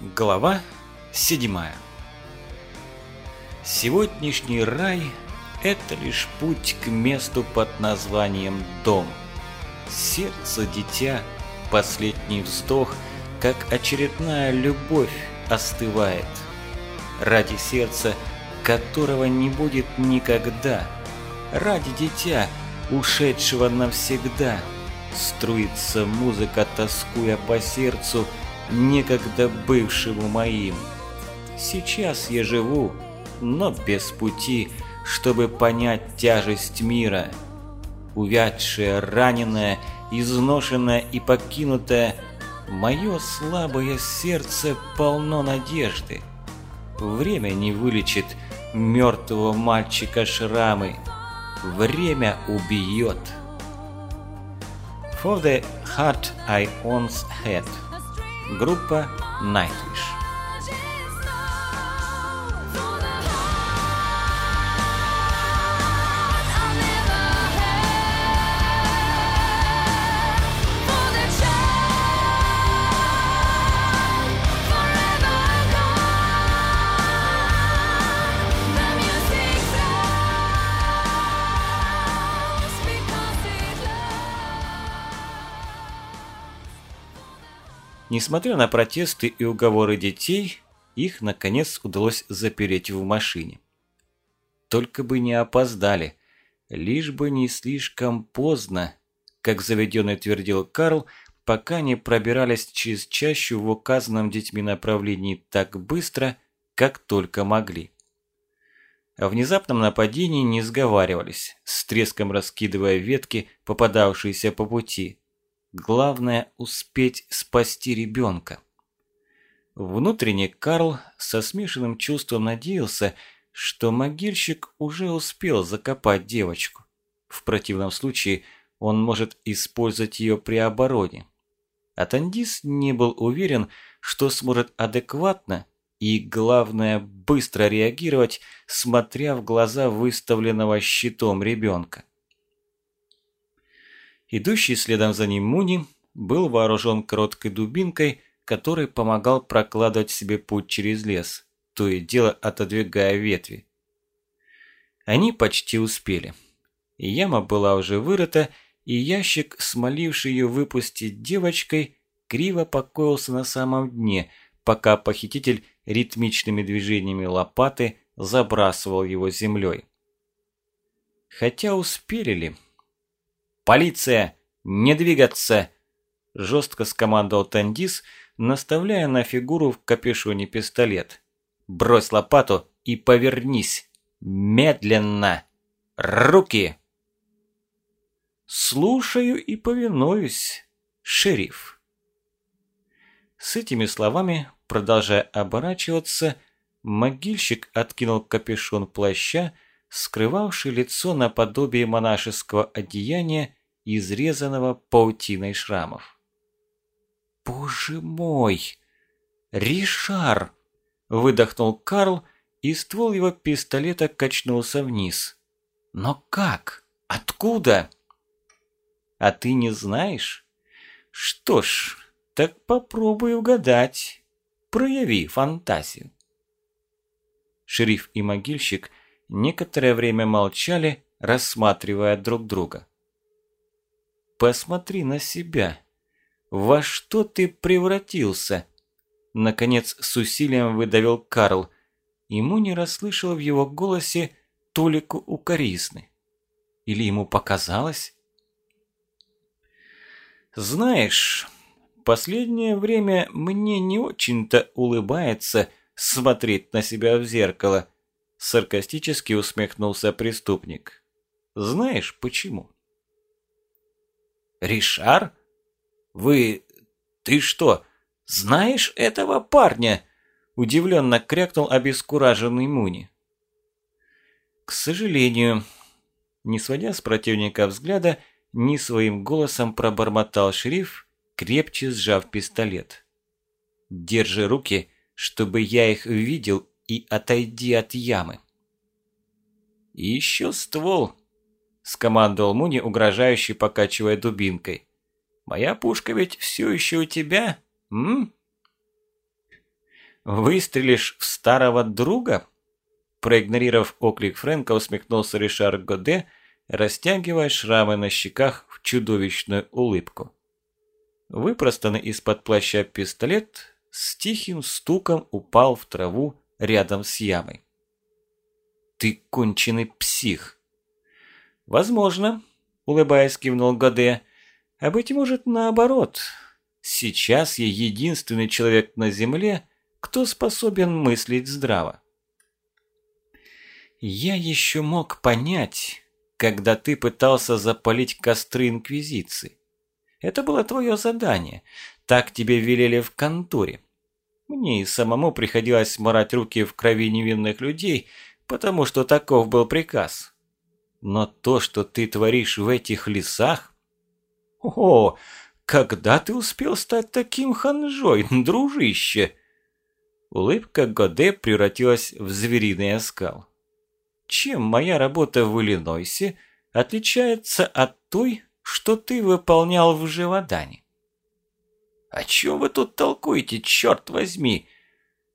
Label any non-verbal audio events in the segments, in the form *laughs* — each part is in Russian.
Глава седьмая Сегодняшний рай – это лишь путь к месту под названием «дом». Сердце дитя, последний вздох, как очередная любовь остывает. Ради сердца, которого не будет никогда, ради дитя, ушедшего навсегда, струится музыка, тоскуя по сердцу – некогда бывшему моим. Сейчас я живу, но без пути, чтобы понять тяжесть мира. Увядшее, раненое, изношенное и покинутое, мое слабое сердце полно надежды. Время не вылечит мертвого мальчика шрамы. Время убьет. For the heart I once had. Группа Nightwish. Несмотря на протесты и уговоры детей, их, наконец, удалось запереть в машине. Только бы не опоздали, лишь бы не слишком поздно, как заведенный твердил Карл, пока не пробирались через чащу в указанном детьми направлении так быстро, как только могли. О внезапном нападении не сговаривались, с треском раскидывая ветки, попадавшиеся по пути – Главное – успеть спасти ребенка. Внутренне Карл со смешанным чувством надеялся, что могильщик уже успел закопать девочку. В противном случае он может использовать ее при обороне. А Тандис не был уверен, что сможет адекватно и, главное, быстро реагировать, смотря в глаза выставленного щитом ребенка. Идущий следом за ним Муни был вооружен короткой дубинкой, который помогал прокладывать себе путь через лес, то и дело отодвигая ветви. Они почти успели. Яма была уже вырыта, и ящик, смоливший ее выпустить девочкой, криво покоился на самом дне, пока похититель ритмичными движениями лопаты забрасывал его землей. Хотя успели ли? «Полиция! Не двигаться!» Жестко скомандовал Тандис, наставляя на фигуру в капюшоне пистолет. «Брось лопату и повернись! Медленно! Руки!» «Слушаю и повинуюсь, шериф!» С этими словами, продолжая оборачиваться, могильщик откинул капюшон плаща, скрывавший лицо наподобие монашеского одеяния, изрезанного паутиной шрамов. «Боже мой! Ришар!» – выдохнул Карл, и ствол его пистолета качнулся вниз. «Но как? Откуда?» «А ты не знаешь? Что ж, так попробуй угадать. Прояви фантазию». Шериф и могильщик некоторое время молчали, рассматривая друг друга. «Посмотри на себя. Во что ты превратился?» Наконец с усилием выдавил Карл. Ему не расслышал в его голосе толику укоризны. Или ему показалось? «Знаешь, последнее время мне не очень-то улыбается смотреть на себя в зеркало», Саркастически усмехнулся преступник. Знаешь почему? Ришар? Вы... Ты что, знаешь этого парня? Удивленно крякнул обескураженный Муни. К сожалению, не сводя с противника взгляда, ни своим голосом пробормотал шериф, крепче сжав пистолет. «Держи руки, чтобы я их видел и отойди от ямы. Еще ствол, скомандовал Муни, угрожающе покачивая дубинкой. Моя пушка ведь все еще у тебя, м? Выстрелишь в старого друга? Проигнорировав оклик Фрэнка, усмехнулся Ришар Годе, растягивая шрамы на щеках в чудовищную улыбку. Выпростанный из-под плаща пистолет с тихим стуком упал в траву рядом с ямой. «Ты конченый псих!» «Возможно», – улыбаясь, кивнул Годе, – «а быть может наоборот. Сейчас я единственный человек на земле, кто способен мыслить здраво. Я еще мог понять, когда ты пытался запалить костры Инквизиции. Это было твое задание, так тебе велели в конторе. Мне и самому приходилось морать руки в крови невинных людей, потому что таков был приказ. Но то, что ты творишь в этих лесах... О, когда ты успел стать таким ханжой, *laughs* дружище? Улыбка Годе превратилась в звериный оскал. Чем моя работа в Иллинойсе отличается от той, что ты выполнял в Живодане? «О чем вы тут толкуете, черт возьми?»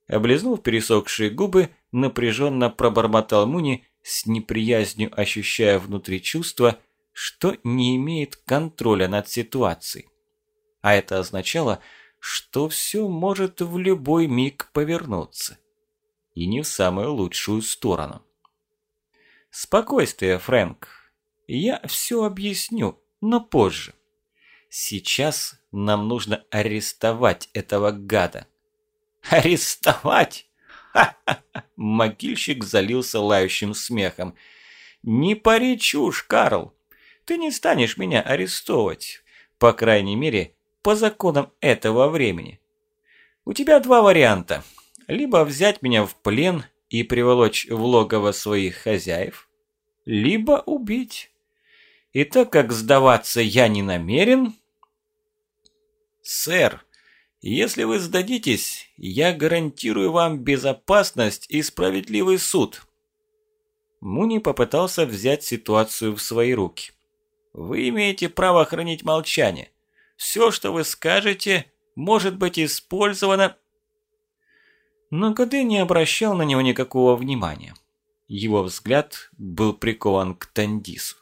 Облизнув пересохшие губы, напряженно пробормотал Муни, с неприязнью ощущая внутри чувство, что не имеет контроля над ситуацией. А это означало, что все может в любой миг повернуться. И не в самую лучшую сторону. Спокойствие, Фрэнк. Я все объясню, но позже. Сейчас нам нужно арестовать этого гада. Арестовать? Ха-ха-ха! *laughs* Могильщик залился лающим смехом. Не пари чушь, Карл. Ты не станешь меня арестовывать. По крайней мере, по законам этого времени. У тебя два варианта. Либо взять меня в плен и приволочь в логово своих хозяев, либо убить. И так как сдаваться я не намерен... Сэр, если вы сдадитесь, я гарантирую вам безопасность и справедливый суд. Муни попытался взять ситуацию в свои руки. Вы имеете право хранить молчание. Все, что вы скажете, может быть использовано...» Но Годе не обращал на него никакого внимания. Его взгляд был прикован к Тандису.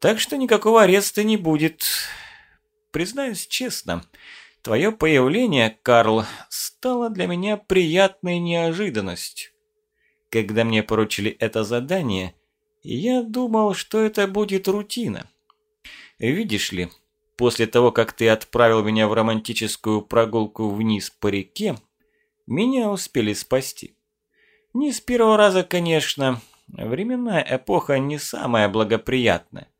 «Так что никакого ареста не будет. Признаюсь честно, твое появление, Карл, стало для меня приятной неожиданностью. Когда мне поручили это задание, я думал, что это будет рутина. Видишь ли, после того, как ты отправил меня в романтическую прогулку вниз по реке, меня успели спасти. Не с первого раза, конечно. Временная эпоха не самая благоприятная.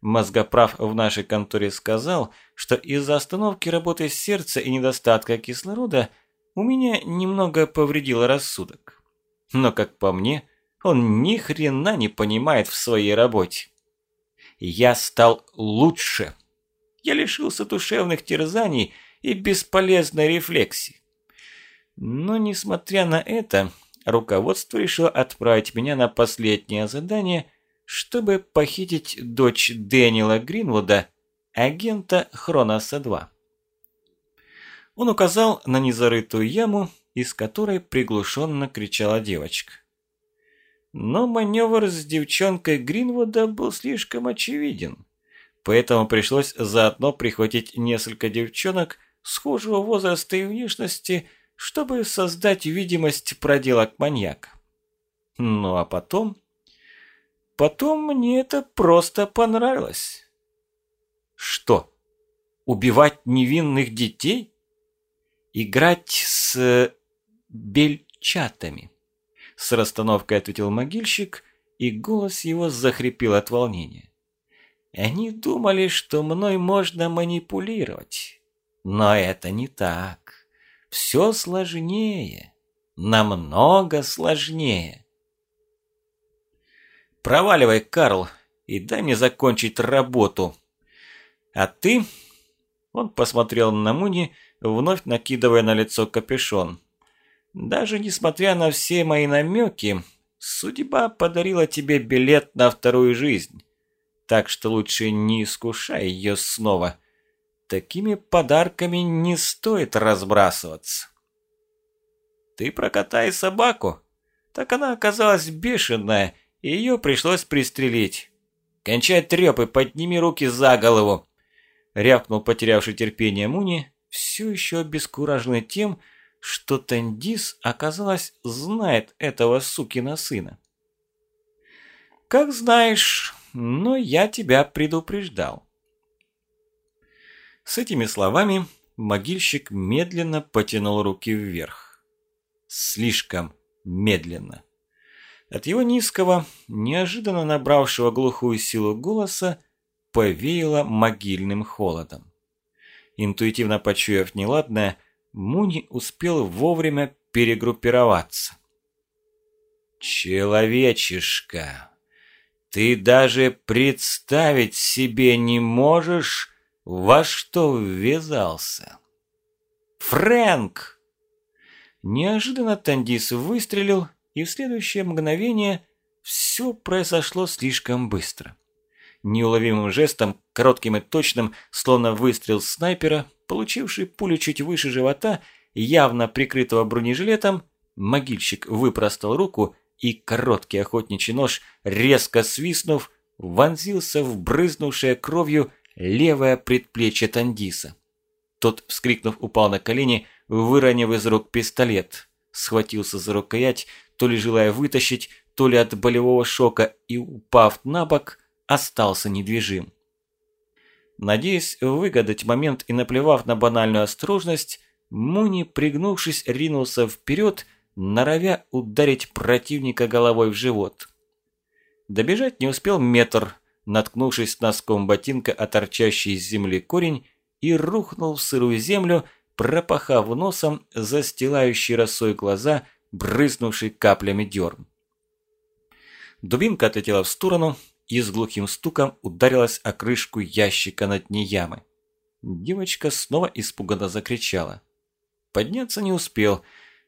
Мозгоправ в нашей конторе сказал, что из-за остановки работы сердца и недостатка кислорода у меня немного повредило рассудок. Но, как по мне, он ни хрена не понимает в своей работе я стал лучше. Я лишился душевных терзаний и бесполезной рефлексии. Но, несмотря на это, руководство решило отправить меня на последнее задание, чтобы похитить дочь Дэниела Гринвуда, агента Хроноса-2. Он указал на незарытую яму, из которой приглушенно кричала девочка. Но маневр с девчонкой Гринвуда был слишком очевиден. Поэтому пришлось заодно прихватить несколько девчонок схожего возраста и внешности, чтобы создать видимость проделок маньяка. Ну а потом... Потом мне это просто понравилось. Что? Убивать невинных детей? Играть с бельчатами? С расстановкой ответил могильщик, и голос его захрипел от волнения. Они думали, что мной можно манипулировать. Но это не так. Все сложнее. Намного сложнее. Проваливай, Карл, и дай мне закончить работу. А ты... Он посмотрел на Муни, вновь накидывая на лицо капюшон. Даже несмотря на все мои намеки, судьба подарила тебе билет на вторую жизнь. Так что лучше не искушай ее снова. такими подарками не стоит разбрасываться. Ты прокатай собаку. Так она оказалась бешеная, и ее пришлось пристрелить. Кончай трёп и подними руки за голову. Рявкнул потерявший терпение Муни, все еще обескураженный тем, что Тандис, оказалось, знает этого сукина сына. «Как знаешь, но я тебя предупреждал». С этими словами могильщик медленно потянул руки вверх. Слишком медленно. От его низкого, неожиданно набравшего глухую силу голоса, повеяло могильным холодом. Интуитивно почуяв неладное, Муни успел вовремя перегруппироваться. «Человечишка, ты даже представить себе не можешь, во что ввязался!» «Фрэнк!» Неожиданно Тандис выстрелил, и в следующее мгновение все произошло слишком быстро. Неуловимым жестом, коротким и точным, словно выстрел снайпера, получивший пулю чуть выше живота, явно прикрытого бронежилетом, могильщик выпростал руку и короткий охотничий нож, резко свистнув, вонзился в брызнувшее кровью левое предплечье Тандиса. Тот, вскрикнув, упал на колени, выронив из рук пистолет, схватился за рукоять, то ли желая вытащить, то ли от болевого шока и, упав на бок, остался недвижим. Надеясь выгадать момент и наплевав на банальную осторожность, Муни, пригнувшись, ринулся вперед, норовя ударить противника головой в живот. Добежать не успел метр, наткнувшись носком ботинка о торчащий из земли корень и рухнул в сырую землю, пропахав носом застилающий росой глаза, брызнувший каплями дерн. Дубинка отлетела в сторону, и с глухим стуком ударилась о крышку ящика на дне ямы. Девочка снова испуганно закричала. Подняться не успел.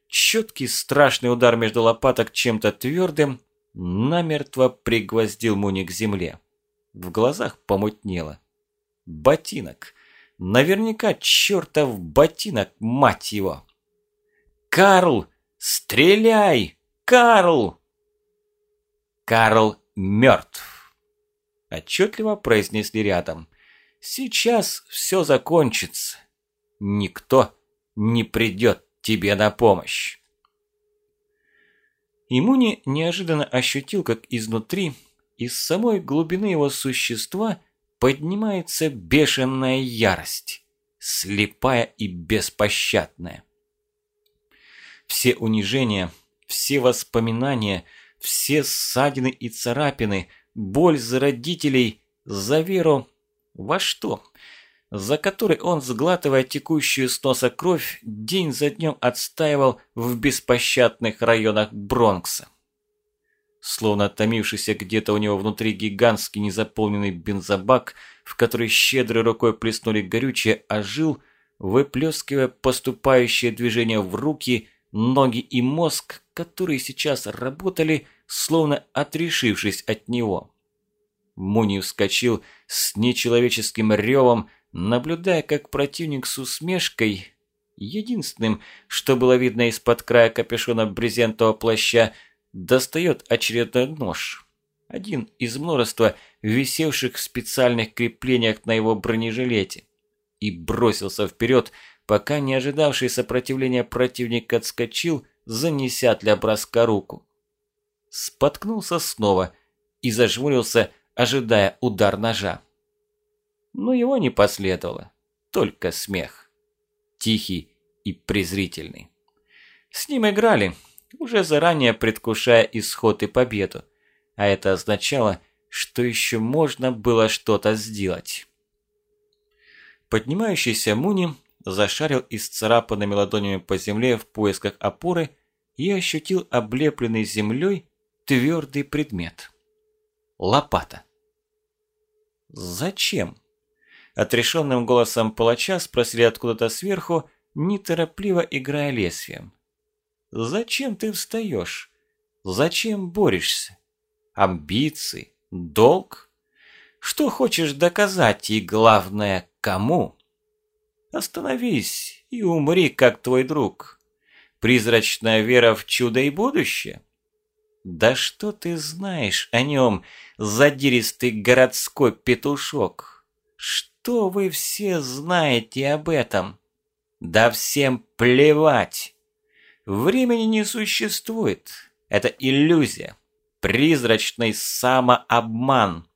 Четкий страшный удар между лопаток чем-то твердым намертво пригвоздил Муни к земле. В глазах помутнело. Ботинок. Наверняка чертов ботинок, мать его. «Карл! Стреляй! Карл!» Карл мертв отчетливо произнесли рядом. «Сейчас все закончится. Никто не придет тебе на помощь». Имуни неожиданно ощутил, как изнутри, из самой глубины его существа поднимается бешеная ярость, слепая и беспощадная. Все унижения, все воспоминания, все ссадины и царапины – боль за родителей, за веру. Во что? За который он, сглатывая текущую с носа кровь, день за днем отстаивал в беспощадных районах Бронкса. Словно томившийся где-то у него внутри гигантский незаполненный бензобак, в который щедрой рукой плеснули горючее, ожил, выплескивая поступающее движение в руки, ноги и мозг, которые сейчас работали – словно отрешившись от него. Муни вскочил с нечеловеческим ревом, наблюдая, как противник с усмешкой, единственным, что было видно из-под края капюшона брезентового плаща, достает очередной нож. Один из множества висевших в специальных креплениях на его бронежилете. И бросился вперед, пока не ожидавший сопротивления противник отскочил, занеся для броска руку споткнулся снова и зажмурился, ожидая удар ножа. Но его не последовало, только смех. Тихий и презрительный. С ним играли, уже заранее предвкушая исход и победу, а это означало, что еще можно было что-то сделать. Поднимающийся Муни зашарил исцарапанными ладонями по земле в поисках опоры и ощутил облепленный землей твердый предмет. Лопата. «Зачем?» Отрешенным голосом палача спросили откуда-то сверху, неторопливо играя лезвием. «Зачем ты встаешь? Зачем борешься? Амбиции? Долг? Что хочешь доказать и, главное, кому?» Остановись и умри, как твой друг. Призрачная вера в чудо и будущее? Да что ты знаешь о нем, задиристый городской петушок? Что вы все знаете об этом? Да всем плевать. Времени не существует. Это иллюзия. Призрачный самообман.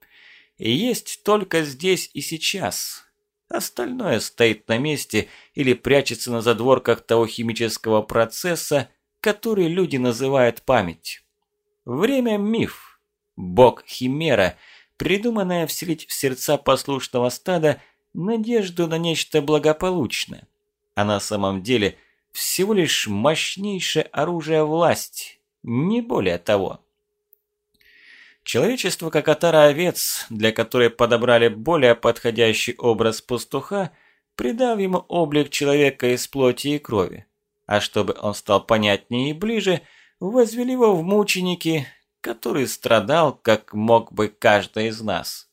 И есть только здесь и сейчас. Остальное стоит на месте или прячется на задворках того химического процесса, который люди называют память. Время – миф. Бог – химера, придуманная вселить в сердца послушного стада надежду на нечто благополучное. А на самом деле всего лишь мощнейшее оружие власти, не более того. Человечество как отара овец, для которой подобрали более подходящий образ пастуха, придав ему облик человека из плоти и крови. А чтобы он стал понятнее и ближе, возвели его в мученики, который страдал, как мог бы каждый из нас.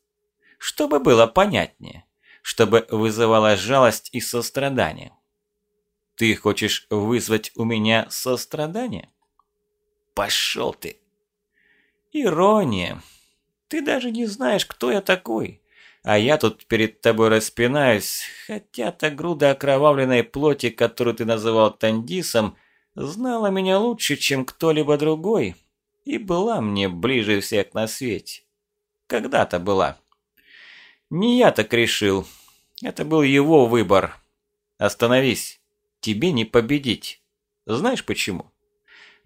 Чтобы было понятнее, чтобы вызывало жалость и сострадание. Ты хочешь вызвать у меня сострадание? Пошел ты! Ирония. Ты даже не знаешь, кто я такой. А я тут перед тобой распинаюсь, хотя та груда окровавленной плоти, которую ты называл Тандисом, знала меня лучше, чем кто-либо другой, и была мне ближе всех на свете. Когда-то была. Не я так решил. Это был его выбор. Остановись. Тебе не победить. Знаешь почему?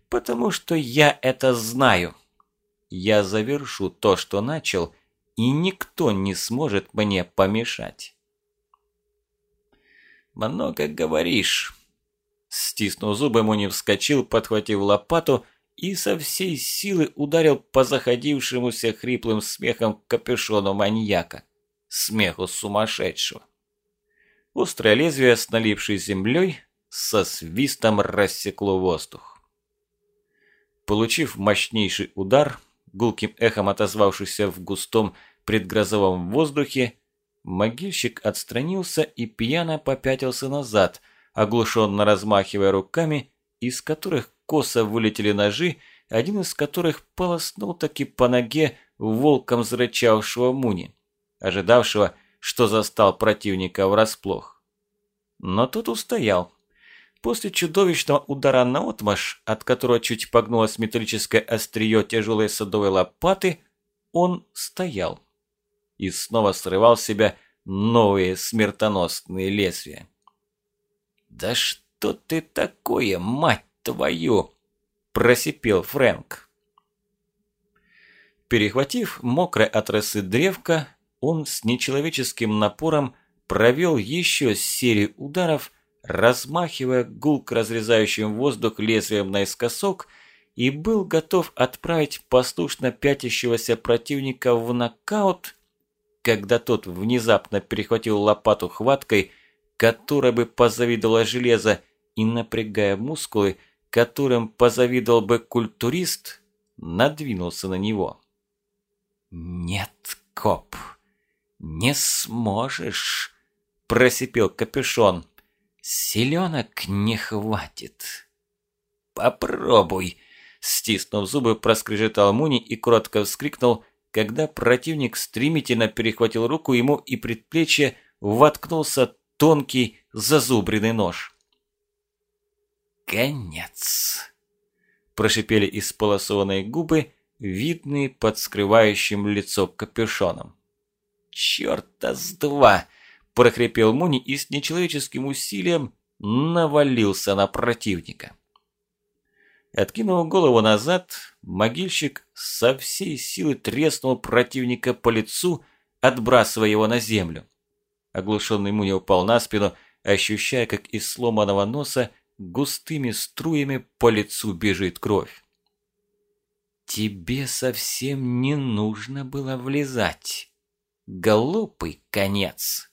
Потому что я это знаю я завершу то, что начал, и никто не сможет мне помешать. «Много говоришь». Стиснув зубы, Муни вскочил, подхватив лопату и со всей силы ударил по заходившемуся хриплым смехом капюшону маньяка. Смеху сумасшедшего. Острое лезвие с налипшей землей со свистом рассекло воздух. Получив мощнейший удар, гулким эхом отозвавшийся в густом предгрозовом воздухе, могильщик отстранился и пьяно попятился назад, оглушенно размахивая руками, из которых косо вылетели ножи, один из которых полоснул таки по ноге волком зрычавшего Муни, ожидавшего, что застал противника врасплох. Но тот устоял, После чудовищного удара на отмаш, от которого чуть погнулось металлическое острие тяжелой садовой лопаты, он стоял и снова срывал с себя новые смертоносные лезвия. «Да что ты такое, мать твою!» – просипел Фрэнк. Перехватив мокрое от росы древко, он с нечеловеческим напором провел еще серию ударов, размахивая гулк разрезающим воздух лезвием наискосок, и был готов отправить послушно пятящегося противника в нокаут, когда тот внезапно перехватил лопату хваткой, которой бы позавидовало железо, и, напрягая мускулы, которым позавидовал бы культурист, надвинулся на него. «Нет, коп, не сможешь», – просипел капюшон. Селенок не хватит. Попробуй. Стиснув зубы, проскрежетал Муни и коротко вскрикнул, когда противник стремительно перехватил руку ему и предплечье воткнулся тонкий зазубренный нож. «Конец!» – прошипели исполосованные губы, видные под скрывающим лицо капюшоном. «Чёрта с два!» Прохрипел Муни и с нечеловеческим усилием навалился на противника. Откинув голову назад, могильщик со всей силы треснул противника по лицу, отбрасывая его на землю. Оглушенный Муни упал на спину, ощущая, как из сломанного носа густыми струями по лицу бежит кровь. «Тебе совсем не нужно было влезать. Глупый конец!»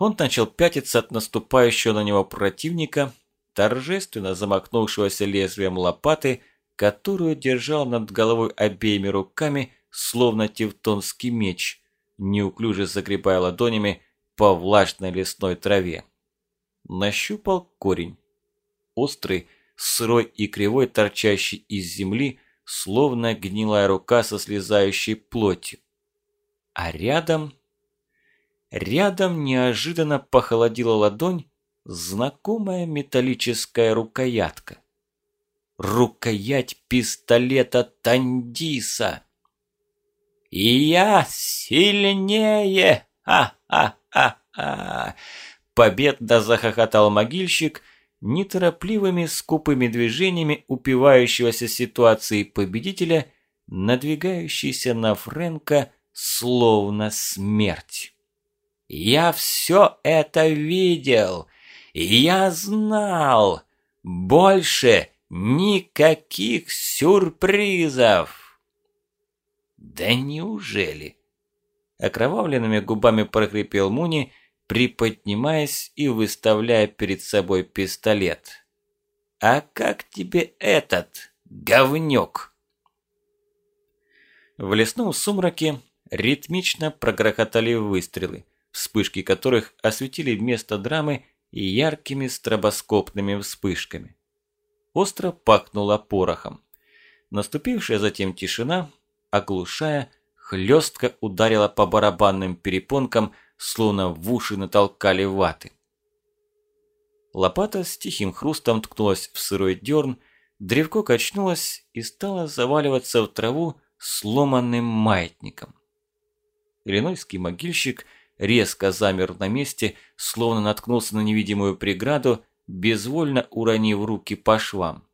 Он начал пятиться от наступающего на него противника, торжественно замахнувшегося лезвием лопаты, которую держал над головой обеими руками, словно тевтонский меч, неуклюже загребая ладонями по влажной лесной траве. Нащупал корень. Острый, сырой и кривой, торчащий из земли, словно гнилая рука со слезающей плотью. А рядом... Рядом неожиданно похолодела ладонь, знакомая металлическая рукоятка. Рукоять пистолета Тандиса. «Я сильнее! Ха-ха-ха-ха!» Победно захохотал могильщик, неторопливыми скупыми движениями упивающегося ситуацией победителя, надвигающийся на Фрэнка словно смерть. «Я все это видел! Я знал! Больше никаких сюрпризов!» «Да неужели?» Окровавленными губами прокрепел Муни, приподнимаясь и выставляя перед собой пистолет. «А как тебе этот говнюк?» В лесном сумраке ритмично прогрохотали выстрелы, вспышки которых осветили место драмы яркими стробоскопными вспышками. Остро пахнуло порохом. Наступившая затем тишина, оглушая, хлестко ударила по барабанным перепонкам, словно в уши натолкали ваты. Лопата с тихим хрустом ткнулась в сырой дерн, древко качнулось и стало заваливаться в траву сломанным маятником. Иллинойский могильщик резко замер на месте, словно наткнулся на невидимую преграду, безвольно уронив руки по швам.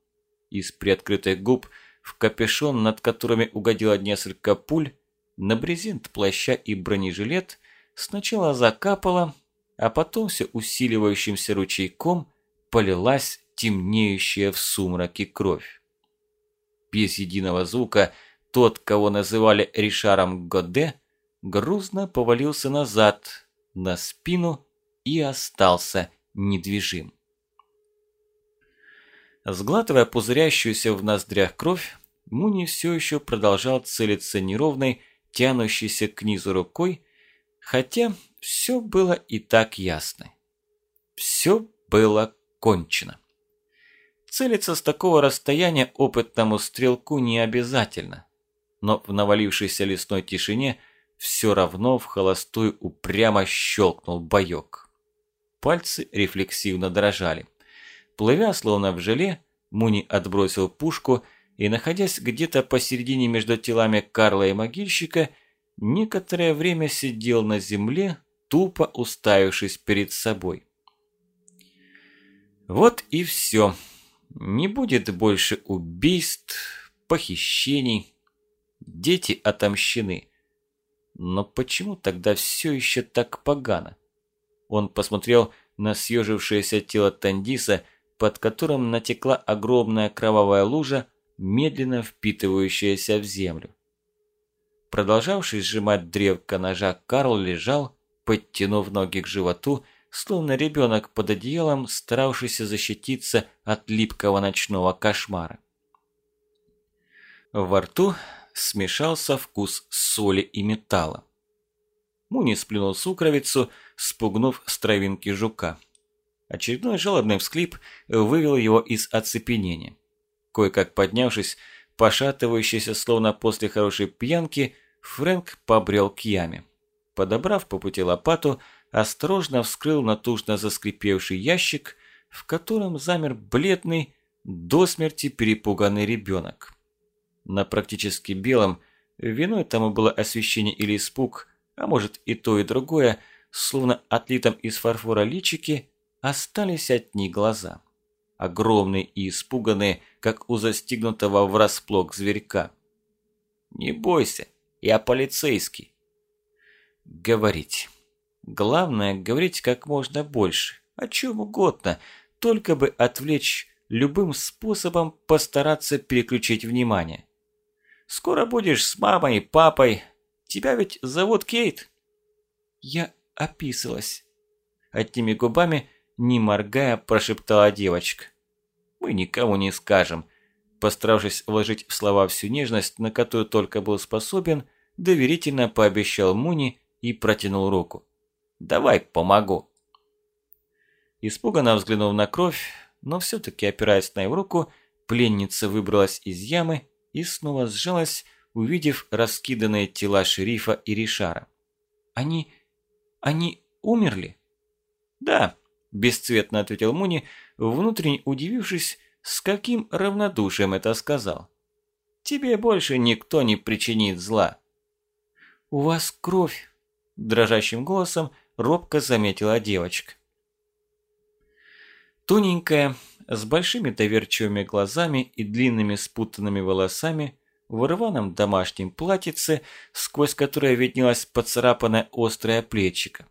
Из приоткрытых губ в капюшон, над которыми угодило несколько пуль, на брезент плаща и бронежилет сначала закапала, а потом все усиливающимся ручейком полилась темнеющая в сумраке кровь. Без единого звука тот, кого называли Ришаром Годе, грузно повалился назад, на спину и остался недвижим. Сглатывая пузырящуюся в ноздрях кровь, Муни все еще продолжал целиться неровной, тянущейся к низу рукой, Хотя все было и так ясно. Все было кончено. Целиться с такого расстояния опытному стрелку не обязательно. Но в навалившейся лесной тишине все равно в холостую упрямо щелкнул боек. Пальцы рефлексивно дрожали. Плывя словно в желе, Муни отбросил пушку и, находясь где-то посередине между телами Карла и могильщика, некоторое время сидел на земле, тупо уставившись перед собой. Вот и все. Не будет больше убийств, похищений. Дети отомщены. Но почему тогда все еще так погано? Он посмотрел на съежившееся тело Тандиса, под которым натекла огромная кровавая лужа, медленно впитывающаяся в землю. Продолжавший сжимать древко ножа, Карл лежал, подтянув ноги к животу, словно ребенок под одеялом, старавшийся защититься от липкого ночного кошмара. Во рту смешался вкус соли и металла. Муни сплюнул сукровицу, спугнув с травинки жука. Очередной жалобный всклип вывел его из оцепенения. Кое-как поднявшись, Пошатывающийся, словно после хорошей пьянки, Фрэнк побрел к яме. Подобрав по пути лопату, осторожно вскрыл натужно заскрипевший ящик, в котором замер бледный, до смерти перепуганный ребенок. На практически белом, виной тому было освещение или испуг, а может и то и другое, словно отлитом из фарфора личики, остались одни глаза огромные и испуганные, как у застигнутого врасплох зверька. «Не бойся, я полицейский». Говорить. Главное, говорить как можно больше, о чем угодно, только бы отвлечь, любым способом постараться переключить внимание. Скоро будешь с мамой и папой. Тебя ведь зовут Кейт? Я описалась. Одними губами не моргая, прошептала девочка. «Мы никому не скажем», постаравшись вложить в слова всю нежность, на которую только был способен, доверительно пообещал Муни и протянул руку. Давай помогу». Испуганно взглянув на кровь, но все-таки опираясь на его руку, пленница выбралась из ямы и снова сжалась, увидев раскиданные тела шерифа и Ришара. «Они... они умерли?» «Да», – бесцветно ответил Муни, внутренне удивившись, с каким равнодушием это сказал. «Тебе больше никто не причинит зла». «У вас кровь», – дрожащим голосом робко заметила девочка. Тоненькая, с большими доверчивыми глазами и длинными спутанными волосами, в рваном домашнем платьице, сквозь которое виднелась поцарапанная острая плечика.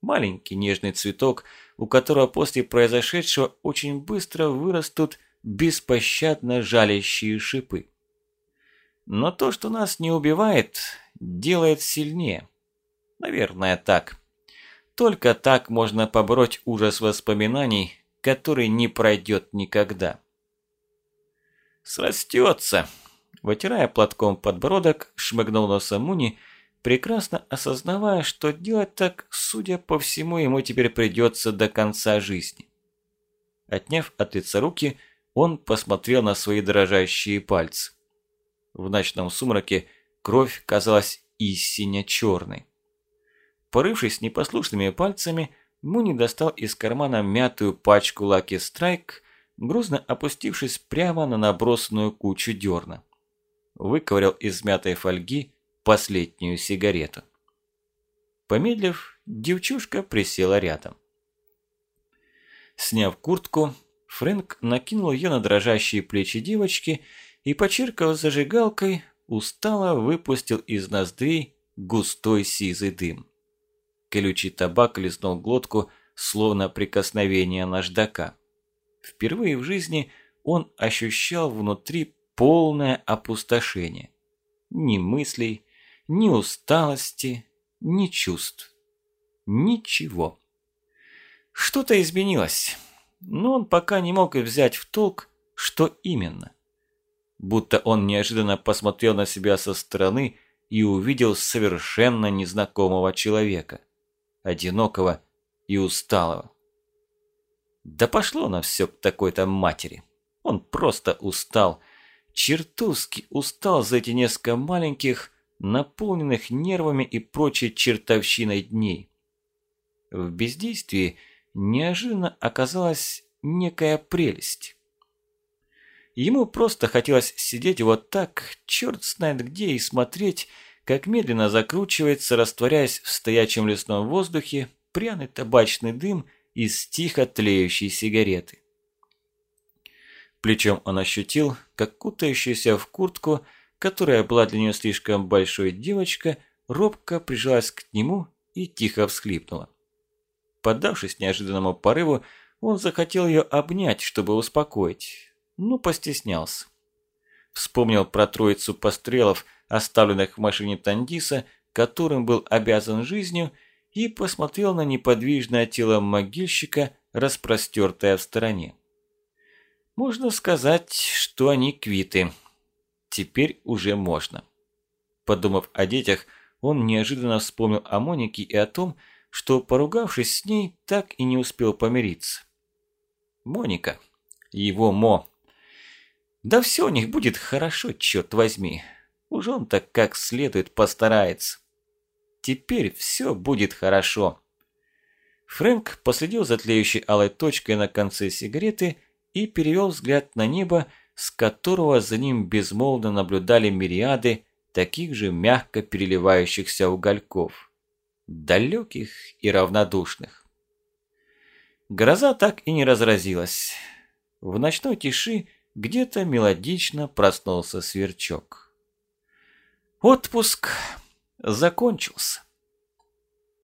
Маленький нежный цветок, у которого после произошедшего очень быстро вырастут беспощадно жалящие шипы. Но то, что нас не убивает, делает сильнее. Наверное, так. Только так можно побороть ужас воспоминаний, который не пройдет никогда. «Срастется!» Вытирая платком подбородок, шмыгнул носом Муни, прекрасно осознавая, что делать так, судя по всему, ему теперь придется до конца жизни. Отняв от лица руки, он посмотрел на свои дрожащие пальцы. В ночном сумраке кровь казалась истинно черной. Порывшись непослушными пальцами, Муни достал из кармана мятую пачку Lucky Strike, грузно опустившись прямо на набросанную кучу дерна. Выковырял из мятой фольги последнюю сигарету. Помедлив, девчушка присела рядом. Сняв куртку, Фрэнк накинул ее на дрожащие плечи девочки и, почиркав зажигалкой, устало выпустил из ноздрей густой сизый дым. Колючий табак лизнул глотку, словно прикосновение наждака. Впервые в жизни он ощущал внутри полное опустошение. Ни мыслей, ни усталости, ни чувств. Ничего. Что-то изменилось, но он пока не мог взять в толк, что именно. Будто он неожиданно посмотрел на себя со стороны и увидел совершенно незнакомого человека – одинокого и усталого. Да пошло на все к такой-то матери. Он просто устал, чертовски устал за эти несколько маленьких, наполненных нервами и прочей чертовщиной дней. В бездействии неожиданно оказалась некая прелесть. Ему просто хотелось сидеть вот так, черт знает где, и смотреть, как медленно закручивается, растворяясь в стоячем лесном воздухе, пряный табачный дым из тихо тлеющей сигареты. Плечом он ощутил, как кутающаяся в куртку, которая была для нее слишком большой девочка, робко прижалась к нему и тихо всхлипнула. Поддавшись неожиданному порыву, он захотел ее обнять, чтобы успокоить, но постеснялся. Вспомнил про троицу пострелов, оставленных в машине Тандиса, которым был обязан жизнью, и посмотрел на неподвижное тело могильщика, распростертое в стороне. Можно сказать, что они квиты. Теперь уже можно. Подумав о детях, он неожиданно вспомнил о Монике и о том, что, поругавшись с ней, так и не успел помириться. Моника. Его Мо. Да все у них будет хорошо, черт возьми. Уж он так как следует постарается. Теперь все будет хорошо. Фрэнк последил за тлеющей алой точкой на конце сигареты и перевел взгляд на небо, с которого за ним безмолвно наблюдали мириады таких же мягко переливающихся угольков. Далеких и равнодушных. Гроза так и не разразилась. В ночной тиши где-то мелодично проснулся сверчок. Отпуск закончился.